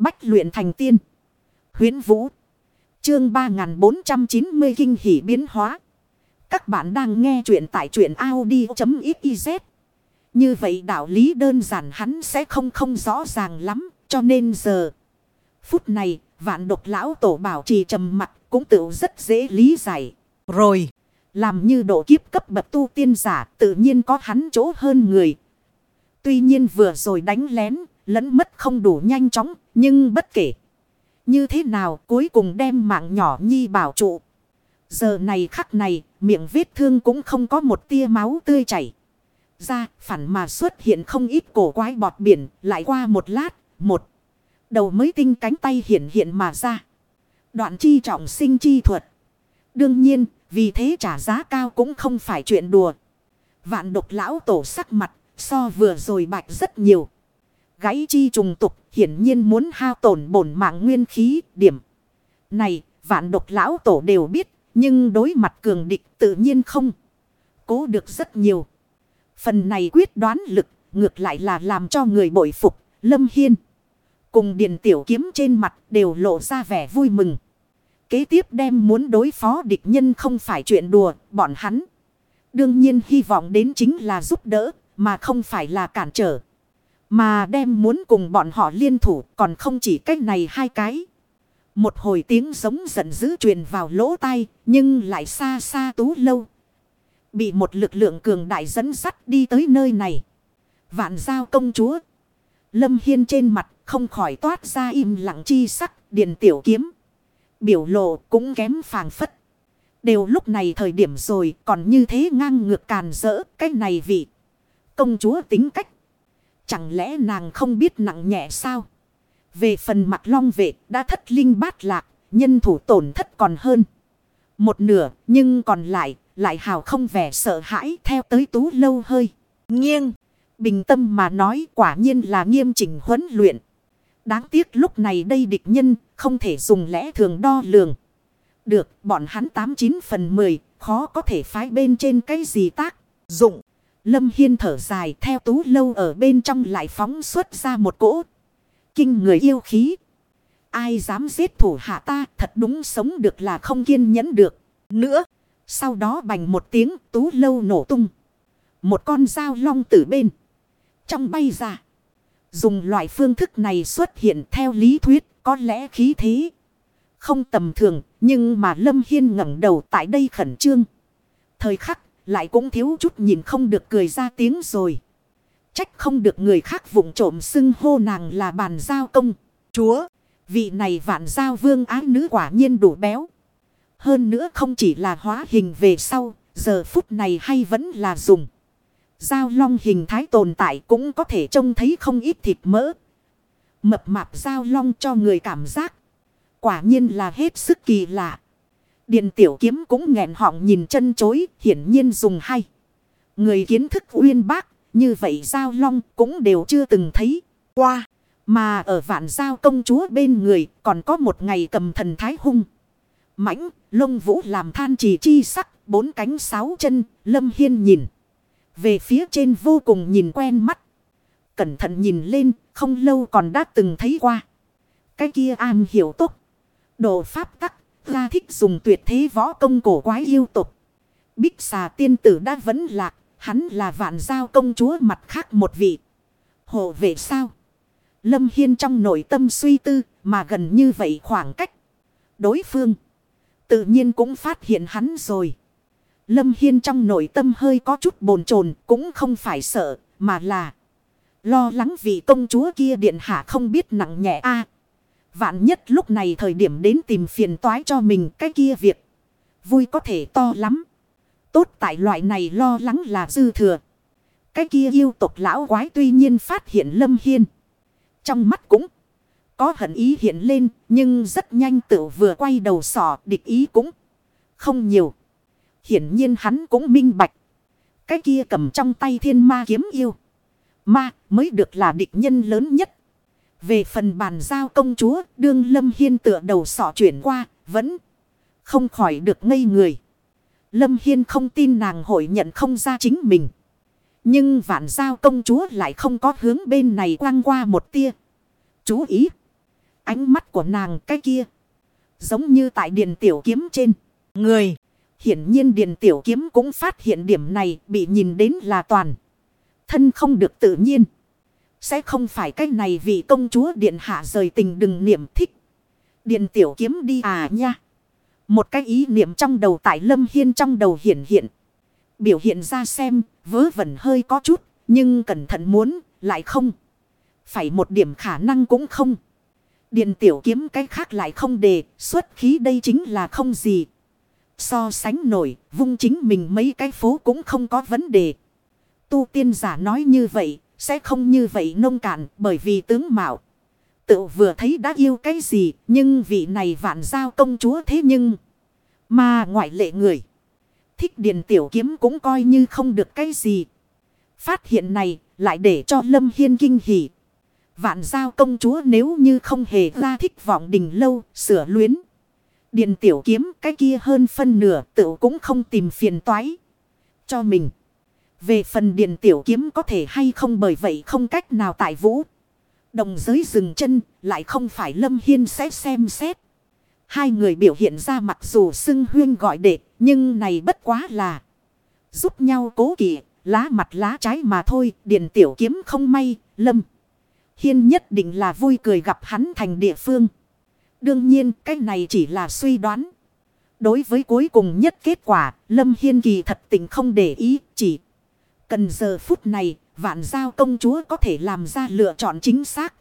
Bách luyện thành tiên. Huyến Vũ. Chương 3490 kinh hỷ biến hóa. Các bạn đang nghe truyện tại truyện Audi.xyz. Như vậy đạo lý đơn giản hắn sẽ không không rõ ràng lắm. Cho nên giờ. Phút này, vạn độc lão tổ bảo trì trầm mặt cũng tự rất dễ lý giải. Rồi. Làm như độ kiếp cấp bậc tu tiên giả, tự nhiên có hắn chỗ hơn người. Tuy nhiên vừa rồi đánh lén, lẫn mất không đủ nhanh chóng nhưng bất kể. Như thế nào cuối cùng đem mạng nhỏ nhi bảo trụ. Giờ này khắc này, miệng vết thương cũng không có một tia máu tươi chảy. Ra, phản mà xuất hiện không ít cổ quái bọt biển, lại qua một lát, một. Đầu mới tinh cánh tay hiện hiện mà ra. Đoạn chi trọng sinh chi thuật. Đương nhiên, vì thế trả giá cao cũng không phải chuyện đùa. Vạn độc lão tổ sắc mặt, so vừa rồi bạch rất nhiều. Gãy chi trùng tục hiển nhiên muốn hao tổn bổn mạng nguyên khí điểm. Này vạn độc lão tổ đều biết nhưng đối mặt cường địch tự nhiên không. Cố được rất nhiều. Phần này quyết đoán lực ngược lại là làm cho người bội phục. Lâm Hiên cùng điền tiểu kiếm trên mặt đều lộ ra vẻ vui mừng. Kế tiếp đem muốn đối phó địch nhân không phải chuyện đùa, bọn hắn. Đương nhiên hy vọng đến chính là giúp đỡ, mà không phải là cản trở. Mà đem muốn cùng bọn họ liên thủ còn không chỉ cách này hai cái. Một hồi tiếng giống giận dữ truyền vào lỗ tai, nhưng lại xa xa tú lâu. Bị một lực lượng cường đại dẫn sắt đi tới nơi này. Vạn giao công chúa. Lâm Hiên trên mặt không khỏi toát ra im lặng chi sắc, điện tiểu kiếm biểu lộ cũng kém phàng phất. Đều lúc này thời điểm rồi còn như thế ngang ngược càn rỡ cái này vị. Công chúa tính cách. Chẳng lẽ nàng không biết nặng nhẹ sao? Về phần mặt long vệ đã thất linh bát lạc, nhân thủ tổn thất còn hơn. Một nửa nhưng còn lại lại hào không vẻ sợ hãi theo tới tú lâu hơi. Nghiêng, bình tâm mà nói quả nhiên là nghiêm chỉnh huấn luyện. Đáng tiếc lúc này đây địch nhân không thể dùng lẽ thường đo lường. Được bọn hắn 89 phần 10 khó có thể phái bên trên cái gì tác dụng. Lâm Hiên thở dài theo tú lâu ở bên trong lại phóng xuất ra một cỗ. Kinh người yêu khí. Ai dám giết thủ hạ ta, thật đúng sống được là không kiên nhẫn được. Nữa. Sau đó bành một tiếng, tú lâu nổ tung. Một con dao long từ bên. Trong bay ra. Dùng loại phương thức này xuất hiện theo lý thuyết, có lẽ khí thế. Không tầm thường, nhưng mà Lâm Hiên ngẩng đầu tại đây khẩn trương. Thời khắc lại cũng thiếu chút nhìn không được cười ra tiếng rồi. Trách không được người khác vụng trộm xưng hô nàng là bàn giao công. Chúa, vị này vạn giao vương ái nữ quả nhiên đủ béo. Hơn nữa không chỉ là hóa hình về sau, giờ phút này hay vẫn là dùng. Giao long hình thái tồn tại cũng có thể trông thấy không ít thịt mỡ. Mập mạp giao long cho người cảm giác. Quả nhiên là hết sức kỳ lạ. Điện tiểu kiếm cũng nghẹn họng nhìn chân chối, hiển nhiên dùng hay. Người kiến thức uyên bác, như vậy giao long cũng đều chưa từng thấy qua. Mà ở vạn giao công chúa bên người còn có một ngày cầm thần thái hung. mãnh lông vũ làm than chỉ chi sắc, bốn cánh sáu chân, lâm hiên nhìn. Về phía trên vô cùng nhìn quen mắt. Cẩn thận nhìn lên, không lâu còn đã từng thấy qua. Cái kia an hiểu tốt. Độ pháp tắc, ra thích dùng tuyệt thế võ công cổ quái yêu tục. Bích xà tiên tử đã vẫn lạc, hắn là vạn giao công chúa mặt khác một vị. Hộ vệ sao? Lâm Hiên trong nội tâm suy tư, mà gần như vậy khoảng cách. Đối phương, tự nhiên cũng phát hiện hắn rồi. Lâm Hiên trong nội tâm hơi có chút bồn chồn cũng không phải sợ, mà là lo lắng vì công chúa kia điện hạ không biết nặng nhẹ a Vạn nhất lúc này thời điểm đến tìm phiền toái cho mình cái kia việc. Vui có thể to lắm. Tốt tại loại này lo lắng là dư thừa. Cái kia yêu tộc lão quái tuy nhiên phát hiện Lâm Hiên. Trong mắt cũng có hận ý hiện lên, nhưng rất nhanh tự vừa quay đầu sỏ địch ý cũng không nhiều. Hiển nhiên hắn cũng minh bạch. Cái kia cầm trong tay thiên ma kiếm yêu. Ma mới được là địch nhân lớn nhất. Về phần bàn giao công chúa, đương Lâm Hiên tựa đầu sọ chuyển qua, vẫn không khỏi được ngây người. Lâm Hiên không tin nàng hội nhận không ra chính mình. Nhưng vạn giao công chúa lại không có hướng bên này quăng qua một tia. Chú ý. Ánh mắt của nàng cái kia. Giống như tại điện tiểu kiếm trên. Người. Hiển nhiên điện tiểu kiếm cũng phát hiện điểm này bị nhìn đến là toàn. Thân không được tự nhiên. Sẽ không phải cái này vì công chúa điện hạ rời tình đừng niệm thích. Điện tiểu kiếm đi à nha. Một cái ý niệm trong đầu tại lâm hiên trong đầu hiện hiện. Biểu hiện ra xem, vớ vẩn hơi có chút. Nhưng cẩn thận muốn, lại không. Phải một điểm khả năng cũng không. Điện tiểu kiếm cái khác lại không đề. Xuất khí đây chính là không gì. So sánh nổi, vung chính mình mấy cái phố cũng không có vấn đề. Tu tiên giả nói như vậy sẽ không như vậy nông cạn, bởi vì tướng mạo. Tự vừa thấy đã yêu cái gì, nhưng vị này vạn giao công chúa thế nhưng. Mà ngoại lệ người. Thích Điền tiểu kiếm cũng coi như không được cái gì. Phát hiện này, lại để cho Lâm Hiên kinh hỉ. Vạn giao công chúa nếu như không hề ra thích vọng đình lâu, sửa luyến. Điền tiểu kiếm cái kia hơn phân nửa, tự cũng không tìm phiền toái cho mình. Về phần điện tiểu kiếm có thể hay không bởi vậy không cách nào tại vũ. Đồng giới dừng chân, lại không phải Lâm Hiên sẽ xem xét. Hai người biểu hiện ra mặc dù xưng huyên gọi đệ, nhưng này bất quá là giúp nhau cố kỵ, lá mặt lá trái mà thôi, điện tiểu kiếm không may, Lâm. Hiên nhất định là vui cười gặp hắn thành địa phương. Đương nhiên, cái này chỉ là suy đoán. Đối với cuối cùng nhất kết quả, Lâm Hiên kỳ thật tình không để ý, chỉ Cần giờ phút này, vạn giao công chúa có thể làm ra lựa chọn chính xác.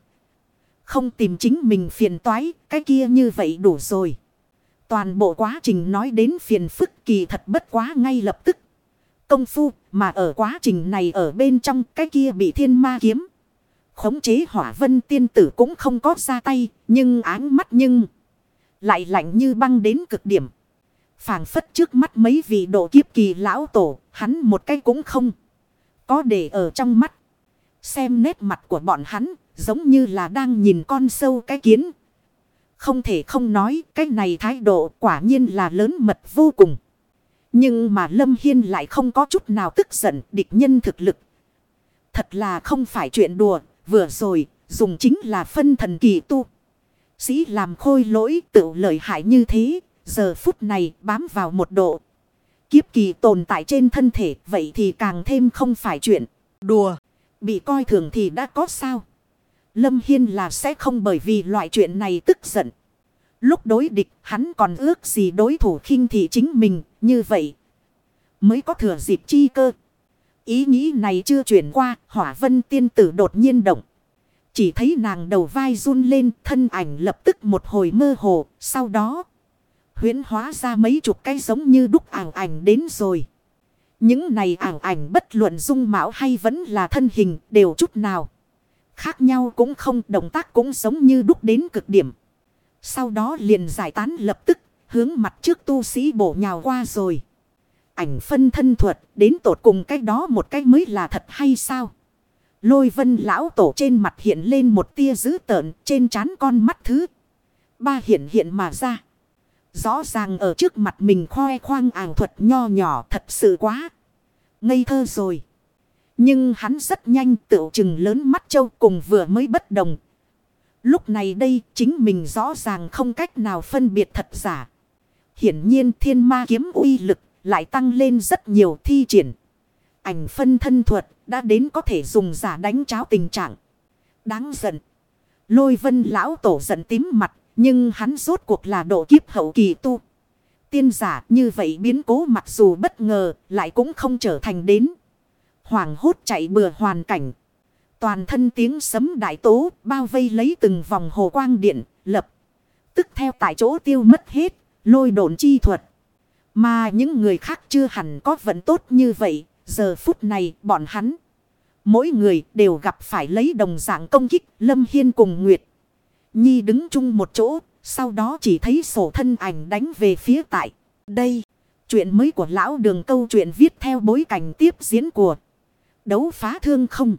Không tìm chính mình phiền toái, cái kia như vậy đủ rồi. Toàn bộ quá trình nói đến phiền phức kỳ thật bất quá ngay lập tức. Công phu mà ở quá trình này ở bên trong cái kia bị thiên ma kiếm. Khống chế hỏa vân tiên tử cũng không có ra tay, nhưng áng mắt nhưng lại lạnh như băng đến cực điểm. phảng phất trước mắt mấy vị độ kiếp kỳ lão tổ, hắn một cái cũng không có để ở trong mắt. Xem nét mặt của bọn hắn giống như là đang nhìn con sâu cái kiến. Không thể không nói cái này thái độ quả nhiên là lớn mật vô cùng. Nhưng mà Lâm Hiên lại không có chút nào tức giận địch nhân thực lực. Thật là không phải chuyện đùa, vừa rồi dùng chính là phân thần kỳ tu. Sĩ làm khôi lỗi tự lợi hại như thế, giờ phút này bám vào một độ kiếp kỳ tồn tại trên thân thể, vậy thì càng thêm không phải chuyện đùa. Bị coi thường thì đã có sao. Lâm Hiên là sẽ không bởi vì loại chuyện này tức giận. Lúc đối địch, hắn còn ước gì đối thủ khinh thị chính mình, như vậy. Mới có thừa dịp chi cơ. Ý nghĩ này chưa chuyển qua, hỏa vân tiên tử đột nhiên động. Chỉ thấy nàng đầu vai run lên, thân ảnh lập tức một hồi mơ hồ. Sau đó huyễn hóa ra mấy chục cái giống như đúc ảo ảnh đến rồi. Những này ảo ảnh bất luận dung mạo hay vẫn là thân hình đều chút nào. Khác nhau cũng không, động tác cũng giống như đúc đến cực điểm. Sau đó liền giải tán lập tức, hướng mặt trước tu sĩ bổ nhào qua rồi. Ảnh phân thân thuật, đến tột cùng cái đó một cái mới là thật hay sao? Lôi vân lão tổ trên mặt hiện lên một tia dữ tợn, trên trán con mắt thứ. Ba hiện hiện mà ra. Rõ ràng ở trước mặt mình khoe khoang ảo thuật nho nhỏ thật sự quá. Ngây thơ rồi. Nhưng hắn rất nhanh tựu chừng lớn mắt châu cùng vừa mới bất đồng. Lúc này đây chính mình rõ ràng không cách nào phân biệt thật giả. Hiển nhiên thiên ma kiếm uy lực lại tăng lên rất nhiều thi triển. Ảnh phân thân thuật đã đến có thể dùng giả đánh cháo tình trạng. Đáng giận. Lôi vân lão tổ giận tím mặt nhưng hắn rốt cuộc là độ kiếp hậu kỳ tu. Tiên giả như vậy biến cố mặc dù bất ngờ, lại cũng không trở thành đến. Hoàng hốt chạy bừa hoàn cảnh. Toàn thân tiếng sấm đại tố bao vây lấy từng vòng hồ quang điện, lập. Tức theo tại chỗ tiêu mất hết, lôi đồn chi thuật. Mà những người khác chưa hẳn có vận tốt như vậy. Giờ phút này bọn hắn. Mỗi người đều gặp phải lấy đồng dạng công kích Lâm Hiên cùng Nguyệt. Nhi đứng chung một chỗ, sau đó chỉ thấy sổ thân ảnh đánh về phía tại. Đây, chuyện mới của lão đường câu chuyện viết theo bối cảnh tiếp diễn của đấu phá thương không.